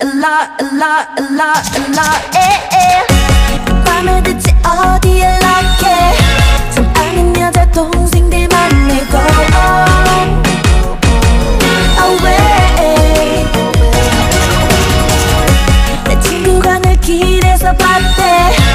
a lot, a lot, a lot, a lot, eh, eh. otra parte.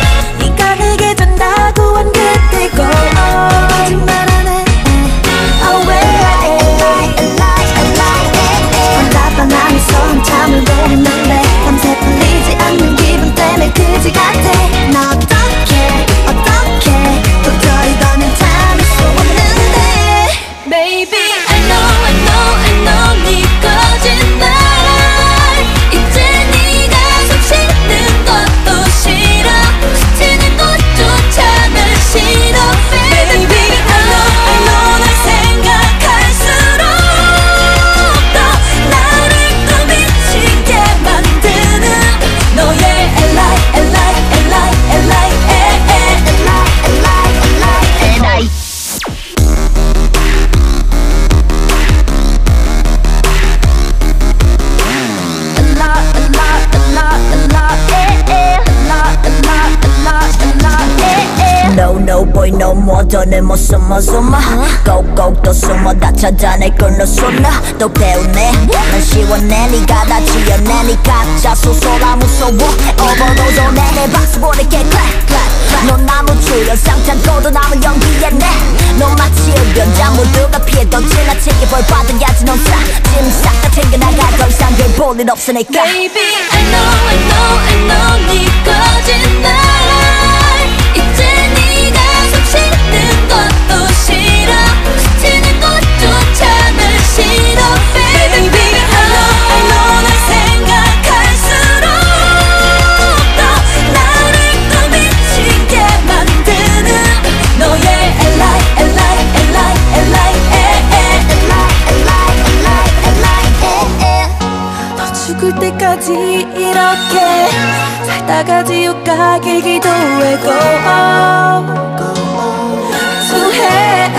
No no boy no more. 더는 못 숨어 숨어. 꼭꼭 또 숨어. 다 찾아낼 걸너 쏟나 또 배우네. 난 시원해. 네가 다 지어내 네 가짜 소소라 무서워. 오버도도 내내 박수 보낼게 clap clap 넌 나무 출연 상창고도 남은 연기에 내넌 마치 흡연자 모두가 피해도 지나치게 벌 받아야지 넌싹짐싹다 챙겨나가 더 이상 별 볼일 없으니까. Baby, I know, I know, I know. 네 거짓말 끝까지 이렇게 살다가 지옥 가길 기도해 고마워 고마워 수해